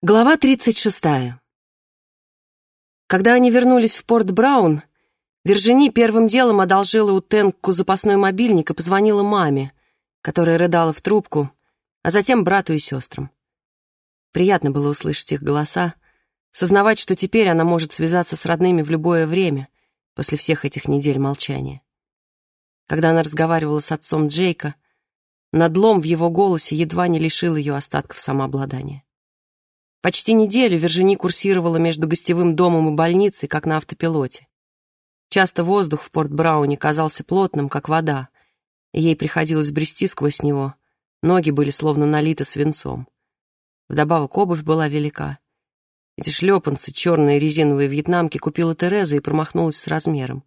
Глава 36. Когда они вернулись в Порт Браун, Вержини первым делом одолжила у Тенку запасной мобильник и позвонила маме, которая рыдала в трубку, а затем брату и сестрам. Приятно было услышать их голоса, сознавать, что теперь она может связаться с родными в любое время после всех этих недель молчания. Когда она разговаривала с отцом Джейка, надлом в его голосе едва не лишил ее остатков самообладания. Почти неделю Вержини курсировала между гостевым домом и больницей, как на автопилоте. Часто воздух в Порт-Брауне казался плотным, как вода, и ей приходилось брести сквозь него. Ноги были словно налиты свинцом. Вдобавок обувь была велика. Эти шлепанцы, черные резиновые вьетнамки, купила Тереза и промахнулась с размером.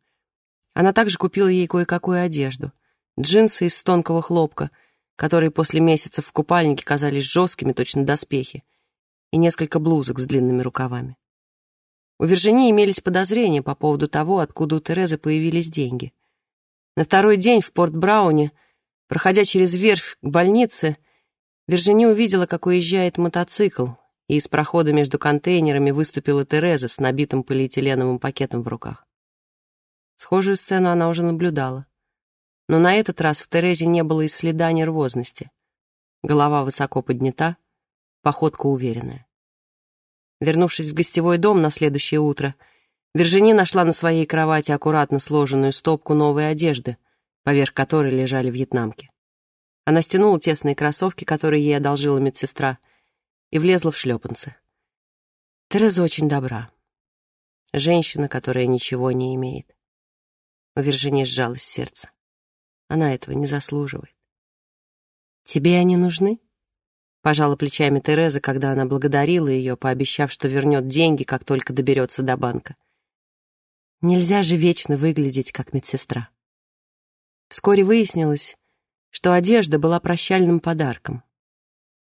Она также купила ей кое-какую одежду. Джинсы из тонкого хлопка, которые после месяцев в купальнике казались жесткими, точно доспехи и несколько блузок с длинными рукавами. У Виржини имелись подозрения по поводу того, откуда у Терезы появились деньги. На второй день в Порт-Брауне, проходя через верфь к больнице, Виржини увидела, как уезжает мотоцикл, и из прохода между контейнерами выступила Тереза с набитым полиэтиленовым пакетом в руках. Схожую сцену она уже наблюдала. Но на этот раз в Терезе не было и следа нервозности. Голова высоко поднята, походка уверенная. Вернувшись в гостевой дом на следующее утро, Вержини нашла на своей кровати аккуратно сложенную стопку новой одежды, поверх которой лежали вьетнамки. Она стянула тесные кроссовки, которые ей одолжила медсестра, и влезла в шлепанцы. Тереза очень добра. Женщина, которая ничего не имеет. У Вержини сжалось сердце. Она этого не заслуживает. «Тебе они нужны?» Пожала плечами Тереза, когда она благодарила ее, пообещав, что вернет деньги, как только доберется до банка. Нельзя же вечно выглядеть, как медсестра. Вскоре выяснилось, что одежда была прощальным подарком.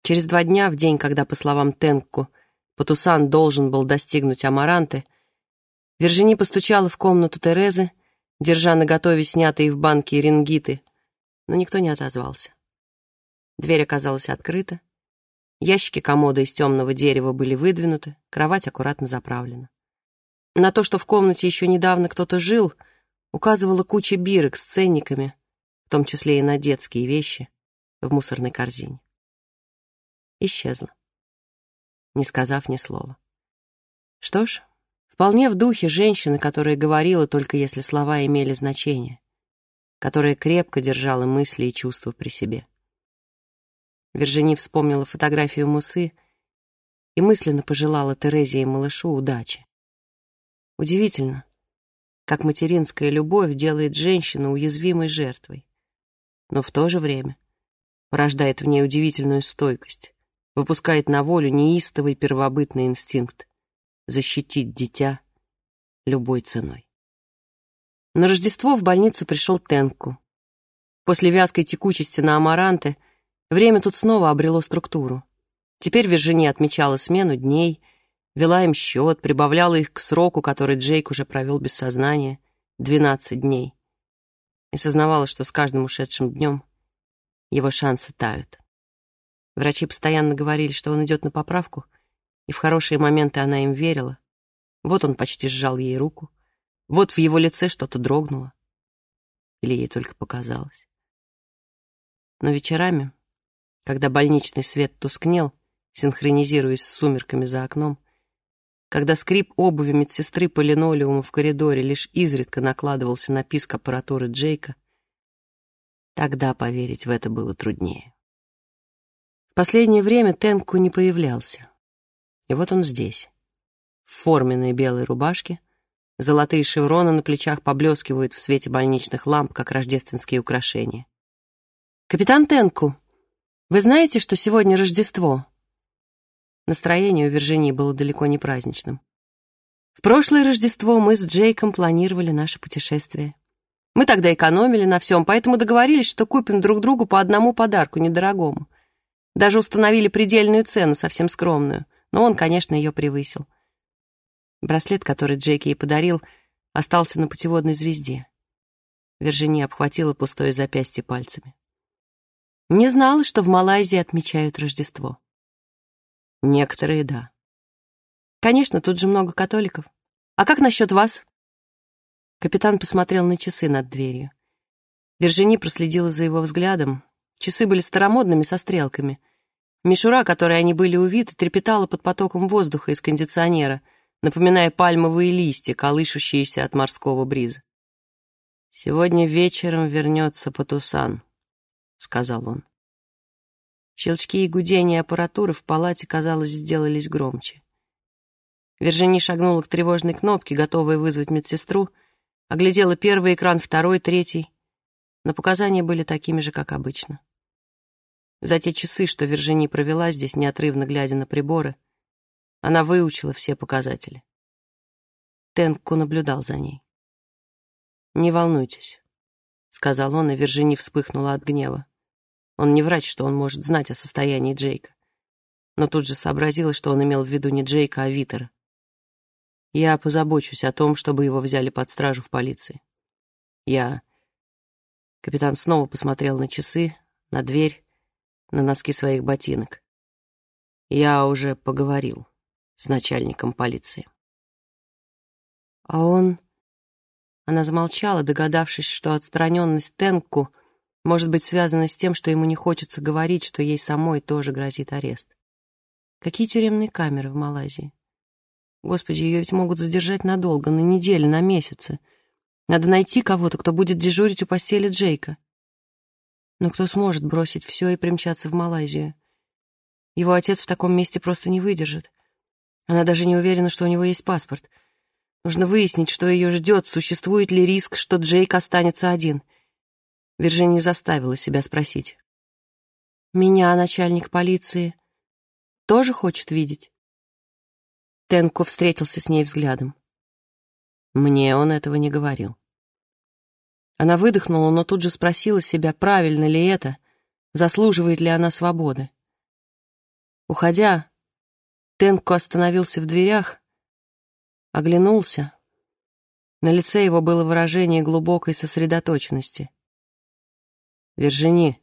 Через два дня, в день, когда, по словам Тенку, Патусан должен был достигнуть Амаранты, Вержини постучала в комнату Терезы, держа наготове снятые в банке рингиты, но никто не отозвался. Дверь оказалась открыта, Ящики комода из темного дерева были выдвинуты, кровать аккуратно заправлена. На то, что в комнате еще недавно кто-то жил, указывала куча бирок с ценниками, в том числе и на детские вещи, в мусорной корзине. Исчезла, не сказав ни слова. Что ж, вполне в духе женщины, которая говорила только если слова имели значение, которая крепко держала мысли и чувства при себе. Вержини вспомнила фотографию Мусы и мысленно пожелала Терезе и малышу удачи. Удивительно, как материнская любовь делает женщину уязвимой жертвой, но в то же время порождает в ней удивительную стойкость, выпускает на волю неистовый первобытный инстинкт защитить дитя любой ценой. На Рождество в больницу пришел Тенку. После вязкой текучести на амаранты — Время тут снова обрело структуру. Теперь Виржини отмечала смену дней, вела им счет, прибавляла их к сроку, который Джейк уже провел без сознания — 12 дней. И сознавала, что с каждым ушедшим днем его шансы тают. Врачи постоянно говорили, что он идет на поправку, и в хорошие моменты она им верила. Вот он почти сжал ей руку, вот в его лице что-то дрогнуло. Или ей только показалось. Но вечерами когда больничный свет тускнел, синхронизируясь с сумерками за окном, когда скрип обуви медсестры по линолеуму в коридоре лишь изредка накладывался на писк аппаратуры Джейка, тогда поверить в это было труднее. В последнее время Тенку не появлялся. И вот он здесь, в форменной белой рубашке, золотые шевроны на плечах поблескивают в свете больничных ламп, как рождественские украшения. «Капитан Тенку!» Вы знаете, что сегодня Рождество?» Настроение у Виржинии было далеко не праздничным. В прошлое Рождество мы с Джейком планировали наше путешествие. Мы тогда экономили на всем, поэтому договорились, что купим друг другу по одному подарку, недорогому. Даже установили предельную цену, совсем скромную, но он, конечно, ее превысил. Браслет, который Джейк ей подарил, остался на путеводной звезде. Виржиния обхватила пустое запястье пальцами. Не знала, что в Малайзии отмечают Рождество. Некоторые — да. Конечно, тут же много католиков. А как насчет вас? Капитан посмотрел на часы над дверью. Вержини проследила за его взглядом. Часы были старомодными, со стрелками. Мишура, которой они были увиты, трепетала под потоком воздуха из кондиционера, напоминая пальмовые листья, колышущиеся от морского бриза. «Сегодня вечером вернется Патусан», — сказал он. Щелчки и гудения аппаратуры в палате, казалось, сделались громче. Вержини шагнула к тревожной кнопке, готовая вызвать медсестру, оглядела первый экран, второй, третий. Но показания были такими же, как обычно. За те часы, что Вержини провела здесь, неотрывно глядя на приборы, она выучила все показатели. Тенку наблюдал за ней. «Не волнуйтесь», — сказал он, и Вержини вспыхнула от гнева. Он не врач, что он может знать о состоянии Джейка. Но тут же сообразила, что он имел в виду не Джейка, а Витера. Я позабочусь о том, чтобы его взяли под стражу в полиции. Я... Капитан снова посмотрел на часы, на дверь, на носки своих ботинок. Я уже поговорил с начальником полиции. А он... Она замолчала, догадавшись, что отстраненность Тенку может быть связана с тем, что ему не хочется говорить, что ей самой тоже грозит арест. Какие тюремные камеры в Малайзии? Господи, ее ведь могут задержать надолго, на недели, на месяцы. Надо найти кого-то, кто будет дежурить у постели Джейка. Но кто сможет бросить все и примчаться в Малайзию? Его отец в таком месте просто не выдержит. Она даже не уверена, что у него есть паспорт. Нужно выяснить, что ее ждет, существует ли риск, что Джейк останется один. Виржиния заставила себя спросить. «Меня начальник полиции тоже хочет видеть?» Тенко встретился с ней взглядом. Мне он этого не говорил. Она выдохнула, но тут же спросила себя, правильно ли это, заслуживает ли она свободы. Уходя, Тенко остановился в дверях, оглянулся. На лице его было выражение глубокой сосредоточенности. «Вержини,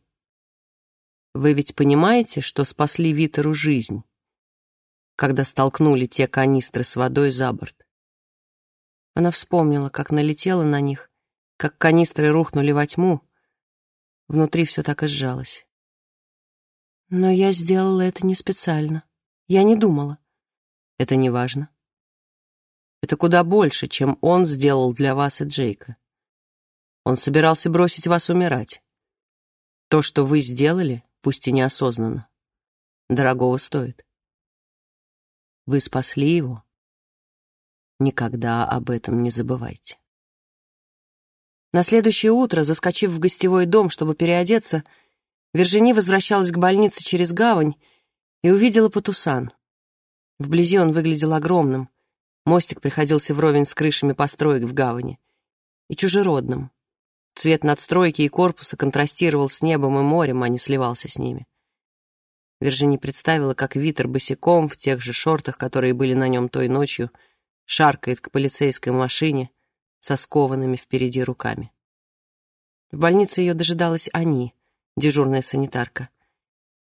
вы ведь понимаете, что спасли Витеру жизнь?» когда столкнули те канистры с водой за борт. Она вспомнила, как налетела на них, как канистры рухнули во тьму. Внутри все так и сжалось. Но я сделала это не специально. Я не думала. Это не важно. Это куда больше, чем он сделал для вас и Джейка. Он собирался бросить вас умирать. То, что вы сделали, пусть и неосознанно, дорогого стоит. Вы спасли его. Никогда об этом не забывайте. На следующее утро, заскочив в гостевой дом, чтобы переодеться, Вержини возвращалась к больнице через гавань и увидела Патусан. Вблизи он выглядел огромным. Мостик приходился вровень с крышами построек в гавани. И чужеродным. Цвет надстройки и корпуса контрастировал с небом и морем, а не сливался с ними. Вержини представила, как Витер босиком в тех же шортах, которые были на нем той ночью, шаркает к полицейской машине со скованными впереди руками. В больнице ее дожидалась Ани, дежурная санитарка.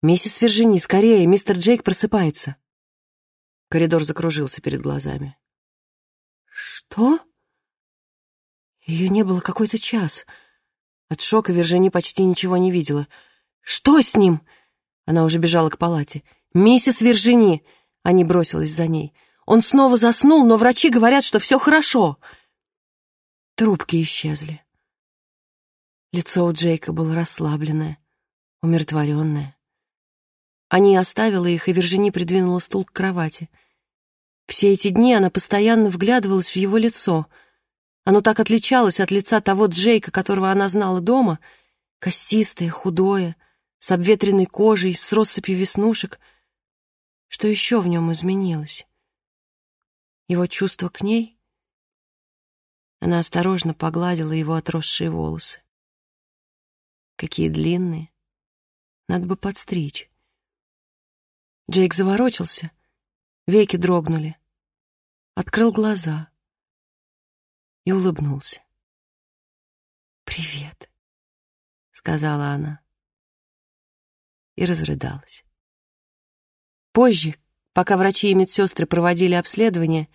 «Миссис Вержини, скорее, мистер Джейк просыпается!» Коридор закружился перед глазами. «Что?» Ее не было какой-то час. От шока Вержини почти ничего не видела. «Что с ним?» Она уже бежала к палате. «Миссис Виржини!» Они бросилась за ней. «Он снова заснул, но врачи говорят, что все хорошо!» Трубки исчезли. Лицо у Джейка было расслабленное, умиротворенное. Они оставила их, и Виржини придвинула стул к кровати. Все эти дни она постоянно вглядывалась в его лицо. Оно так отличалось от лица того Джейка, которого она знала дома, костистое, худое, с обветренной кожей, с россыпью веснушек. Что еще в нем изменилось? Его чувство к ней? Она осторожно погладила его отросшие волосы. Какие длинные. Надо бы подстричь. Джейк заворочился, веки дрогнули, открыл глаза и улыбнулся. «Привет», — сказала она и разрыдалась. Позже, Пока врачи и медсестры проводили обследование,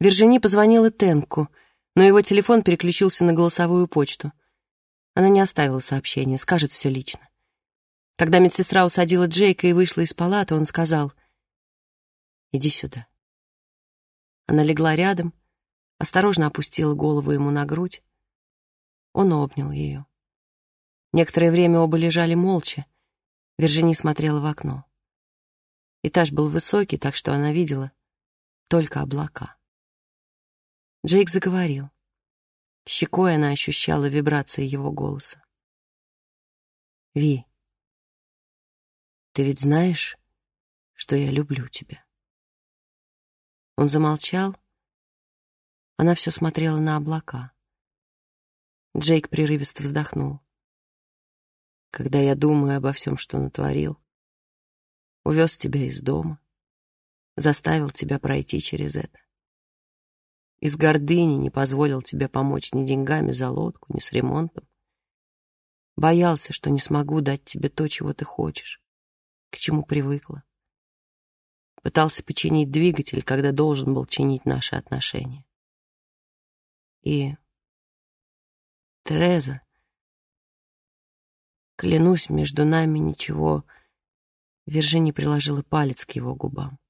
Вержини позвонила Тенку, но его телефон переключился на голосовую почту. Она не оставила сообщения, скажет все лично. Когда медсестра усадила Джейка и вышла из палаты, он сказал, «Иди сюда». Она легла рядом, осторожно опустила голову ему на грудь. Он обнял ее. Некоторое время оба лежали молча. Вержини смотрела в окно. Этаж был высокий, так что она видела только облака. Джейк заговорил. Щекой она ощущала вибрации его голоса. «Ви, ты ведь знаешь, что я люблю тебя?» Он замолчал. Она все смотрела на облака. Джейк прерывисто вздохнул. «Когда я думаю обо всем, что натворил, увез тебя из дома, заставил тебя пройти через это. Из гордыни не позволил тебе помочь ни деньгами за лодку, ни с ремонтом. Боялся, что не смогу дать тебе то, чего ты хочешь, к чему привыкла. Пытался починить двигатель, когда должен был чинить наши отношения. И Тереза, клянусь, между нами ничего Вержини приложила палец к его губам.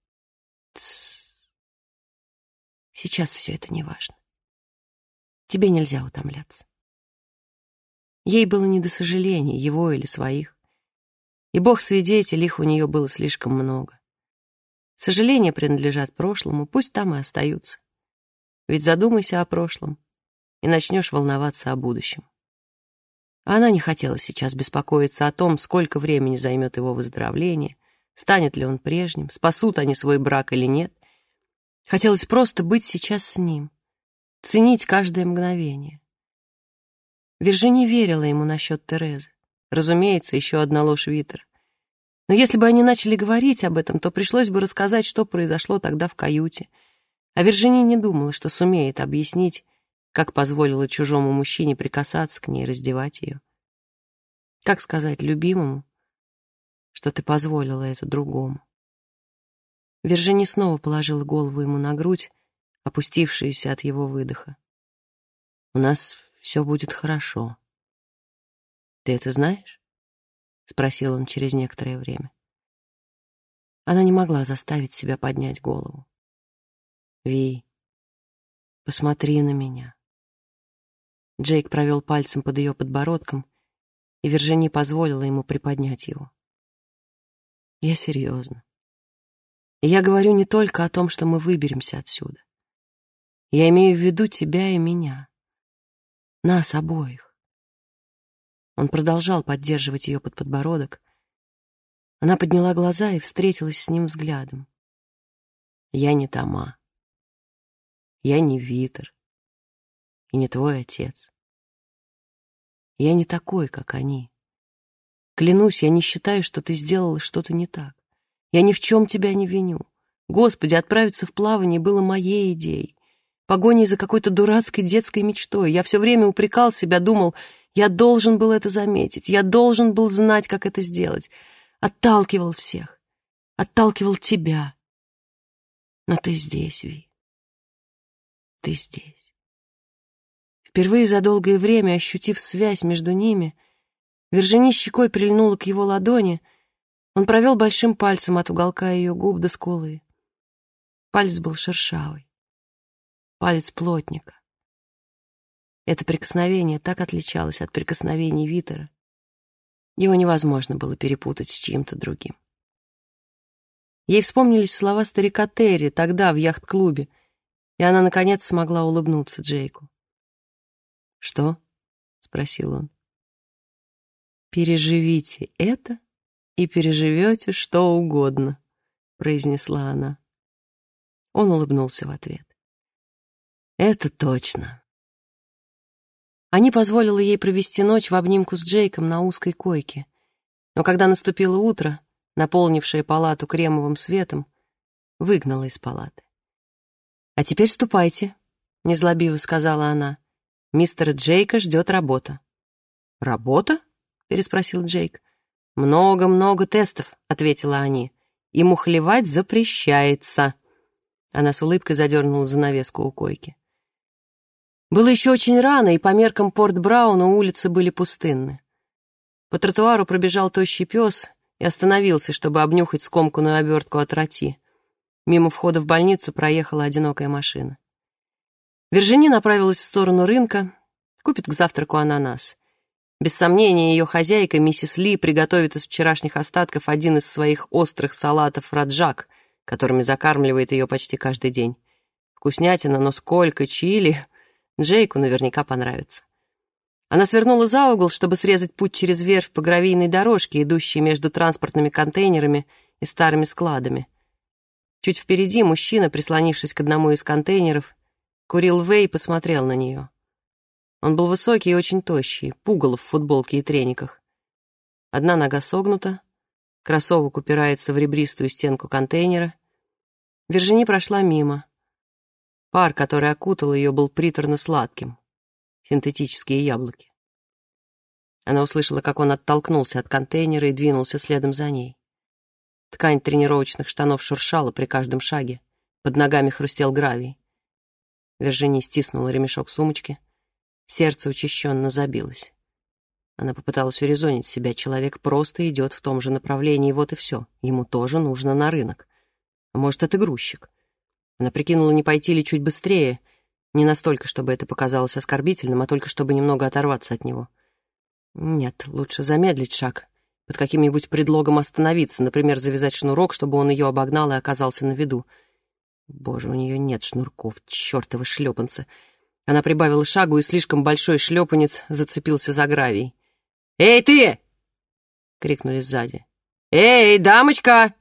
Тссс. Сейчас все это не важно. Тебе нельзя утомляться. Ей было не до сожалений, его или своих. И бог свидетель, их у нее было слишком много. Сожаления принадлежат прошлому, пусть там и остаются. Ведь задумайся о прошлом, и начнешь волноваться о будущем. Она не хотела сейчас беспокоиться о том, сколько времени займет его выздоровление, станет ли он прежним, спасут они свой брак или нет. Хотелось просто быть сейчас с ним, ценить каждое мгновение. Виржини верила ему насчет Терезы. Разумеется, еще одна ложь Витера. Но если бы они начали говорить об этом, то пришлось бы рассказать, что произошло тогда в каюте. А Виржини не думала, что сумеет объяснить, как позволила чужому мужчине прикасаться к ней, раздевать ее? Как сказать любимому, что ты позволила это другому? Вержини снова положила голову ему на грудь, опустившуюся от его выдоха. «У нас все будет хорошо. Ты это знаешь?» — спросил он через некоторое время. Она не могла заставить себя поднять голову. «Ви, посмотри на меня. Джейк провел пальцем под ее подбородком, и Вержини позволила ему приподнять его. Я серьезно. И я говорю не только о том, что мы выберемся отсюда. Я имею в виду тебя и меня. Нас обоих. Он продолжал поддерживать ее под подбородок. Она подняла глаза и встретилась с ним взглядом. Я не Тома. Я не Витер и не твой отец. Я не такой, как они. Клянусь, я не считаю, что ты сделала что-то не так. Я ни в чем тебя не виню. Господи, отправиться в плавание было моей идеей. Погоней за какой-то дурацкой детской мечтой. Я все время упрекал себя, думал, я должен был это заметить, я должен был знать, как это сделать. Отталкивал всех, отталкивал тебя. Но ты здесь, Ви. Ты здесь. Впервые за долгое время ощутив связь между ними, Вержини щекой прильнула к его ладони, он провел большим пальцем от уголка ее губ до скулы. Палец был шершавый, палец плотника. Это прикосновение так отличалось от прикосновений Витера. Его невозможно было перепутать с чьим-то другим. Ей вспомнились слова старика Терри тогда в яхт-клубе, и она, наконец, смогла улыбнуться Джейку. «Что?» — спросил он. «Переживите это и переживете что угодно», — произнесла она. Он улыбнулся в ответ. «Это точно». Они позволили ей провести ночь в обнимку с Джейком на узкой койке. Но когда наступило утро, наполнившее палату кремовым светом, выгнала из палаты. «А теперь ступайте», — незлобиво сказала она. Мистера Джейка ждет работа». «Работа?» — переспросил Джейк. «Много-много тестов», — ответила они. и мухлевать запрещается». Она с улыбкой задернула занавеску у койки. Было еще очень рано, и по меркам Порт Брауна улицы были пустынны. По тротуару пробежал тощий пес и остановился, чтобы обнюхать скомканную обертку от роти. Мимо входа в больницу проехала одинокая машина. Вержини направилась в сторону рынка, купит к завтраку ананас. Без сомнения, ее хозяйка, миссис Ли, приготовит из вчерашних остатков один из своих острых салатов раджак, которыми закармливает ее почти каждый день. Вкуснятина, но сколько чили! Джейку наверняка понравится. Она свернула за угол, чтобы срезать путь через верфь по гравийной дорожке, идущей между транспортными контейнерами и старыми складами. Чуть впереди мужчина, прислонившись к одному из контейнеров, курил вей и посмотрел на нее. Он был высокий и очень тощий, пугало в футболке и трениках. Одна нога согнута, кроссовок упирается в ребристую стенку контейнера. Вержини прошла мимо. Пар, который окутал ее, был приторно-сладким. Синтетические яблоки. Она услышала, как он оттолкнулся от контейнера и двинулся следом за ней. Ткань тренировочных штанов шуршала при каждом шаге. Под ногами хрустел гравий. Вержини стиснула ремешок сумочки. Сердце учащенно забилось. Она попыталась урезонить себя. Человек просто идет в том же направлении, вот и все. Ему тоже нужно на рынок. А может, это грузчик. Она прикинула, не пойти ли чуть быстрее, не настолько, чтобы это показалось оскорбительным, а только чтобы немного оторваться от него. Нет, лучше замедлить шаг, под каким-нибудь предлогом остановиться, например, завязать шнурок, чтобы он ее обогнал и оказался на виду. Боже, у нее нет шнурков, чертовы шлепанцы. Она прибавила шагу, и слишком большой шлепанец зацепился за гравий. «Эй, ты!» — крикнули сзади. «Эй, дамочка!»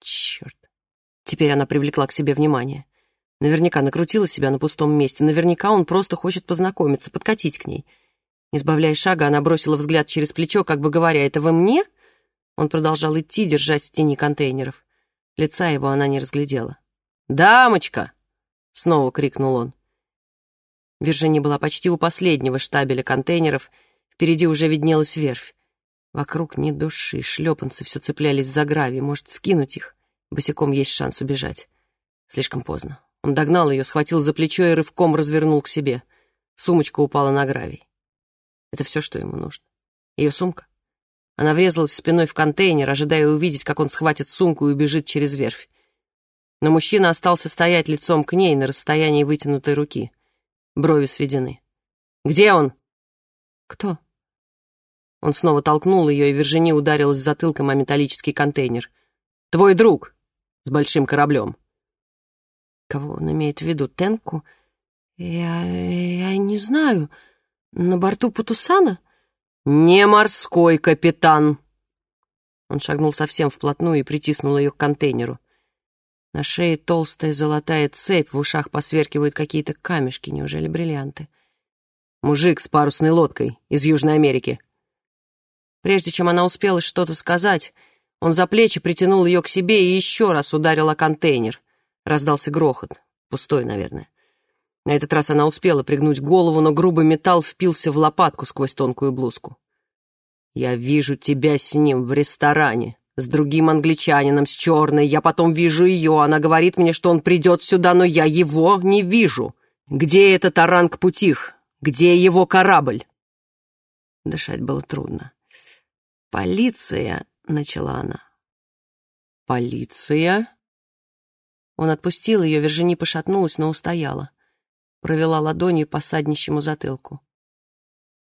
Черт. Теперь она привлекла к себе внимание. Наверняка накрутила себя на пустом месте. Наверняка он просто хочет познакомиться, подкатить к ней. Не сбавляя шага, она бросила взгляд через плечо, как бы говоря, «Это вы мне?» Он продолжал идти, держась в тени контейнеров. Лица его она не разглядела. «Дамочка!» — снова крикнул он. Виржини была почти у последнего штабеля контейнеров. Впереди уже виднелась верфь. Вокруг ни души, шлепанцы все цеплялись за гравий. Может, скинуть их? Босиком есть шанс убежать. Слишком поздно. Он догнал ее, схватил за плечо и рывком развернул к себе. Сумочка упала на гравий. Это все, что ему нужно. Ее сумка. Она врезалась спиной в контейнер, ожидая увидеть, как он схватит сумку и убежит через верфь. Но мужчина остался стоять лицом к ней на расстоянии вытянутой руки. Брови сведены. «Где он?» «Кто?» Он снова толкнул ее, и Вержини ударилась затылком о металлический контейнер. «Твой друг!» с большим кораблем. Кого он имеет в виду? Тенку? Я... я не знаю. На борту Путусана? Не морской капитан. Он шагнул совсем вплотную и притиснул ее к контейнеру. На шее толстая золотая цепь, в ушах посверкивают какие-то камешки, неужели бриллианты? Мужик с парусной лодкой из Южной Америки. Прежде чем она успела что-то сказать, он за плечи притянул ее к себе и еще раз ударил о контейнер. Раздался грохот. Пустой, наверное. На этот раз она успела пригнуть голову, но грубый металл впился в лопатку сквозь тонкую блузку. «Я вижу тебя с ним в ресторане, с другим англичанином, с черной. Я потом вижу ее. Она говорит мне, что он придет сюда, но я его не вижу. Где этот оранг Путих? Где его корабль?» Дышать было трудно. «Полиция — начала она. «Полиция?» Он отпустил ее, Вержини пошатнулась, но устояла. Провела ладонью по саднищему затылку.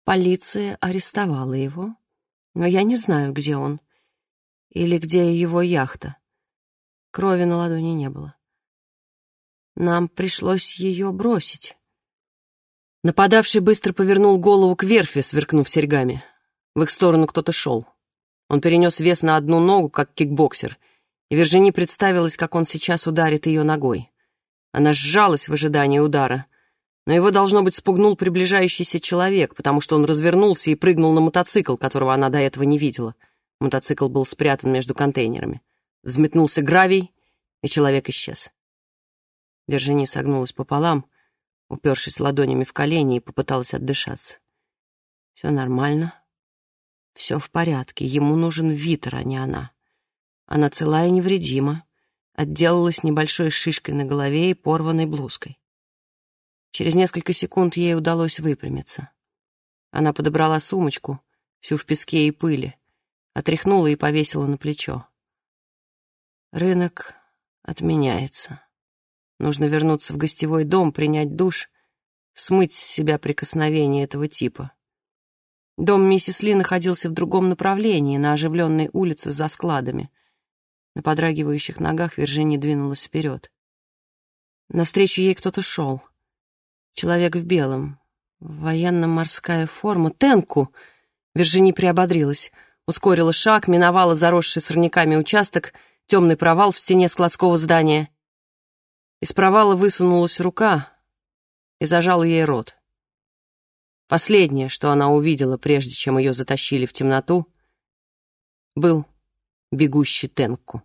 Полиция арестовала его, но я не знаю, где он. Или где его яхта. Крови на ладони не было. Нам пришлось ее бросить. Нападавший быстро повернул голову к верфи, сверкнув серьгами. В их сторону кто-то шел. Он перенес вес на одну ногу, как кикбоксер, и Вержини представилось, как он сейчас ударит ее ногой. Она сжалась в ожидании удара, но его, должно быть, спугнул приближающийся человек, потому что он развернулся и прыгнул на мотоцикл, которого она до этого не видела. Мотоцикл был спрятан между контейнерами. Взметнулся гравий, и человек исчез. Вержини согнулась пополам, упершись ладонями в колени, и попыталась отдышаться. «Все нормально», все в порядке, ему нужен Витер, а не она. Она цела и невредима, отделалась небольшой шишкой на голове и порванной блузкой. Через несколько секунд ей удалось выпрямиться. Она подобрала сумочку, всю в песке и пыли, отряхнула и повесила на плечо. Рынок отменяется. Нужно вернуться в гостевой дом, принять душ, смыть с себя прикосновение этого типа. Дом миссис Ли находился в другом направлении, на оживленной улице за складами. На подрагивающих ногах Виржини двинулась вперед. Навстречу ей кто-то шел. Человек в белом. Военно-морская форма. Тенку! Виржини приободрилась. Ускорила шаг, миновала заросший сорняками участок, темный провал в стене складского здания. Из провала высунулась рука и зажала ей рот. Последнее, что она увидела, прежде чем ее затащили в темноту, был бегущий Тенку.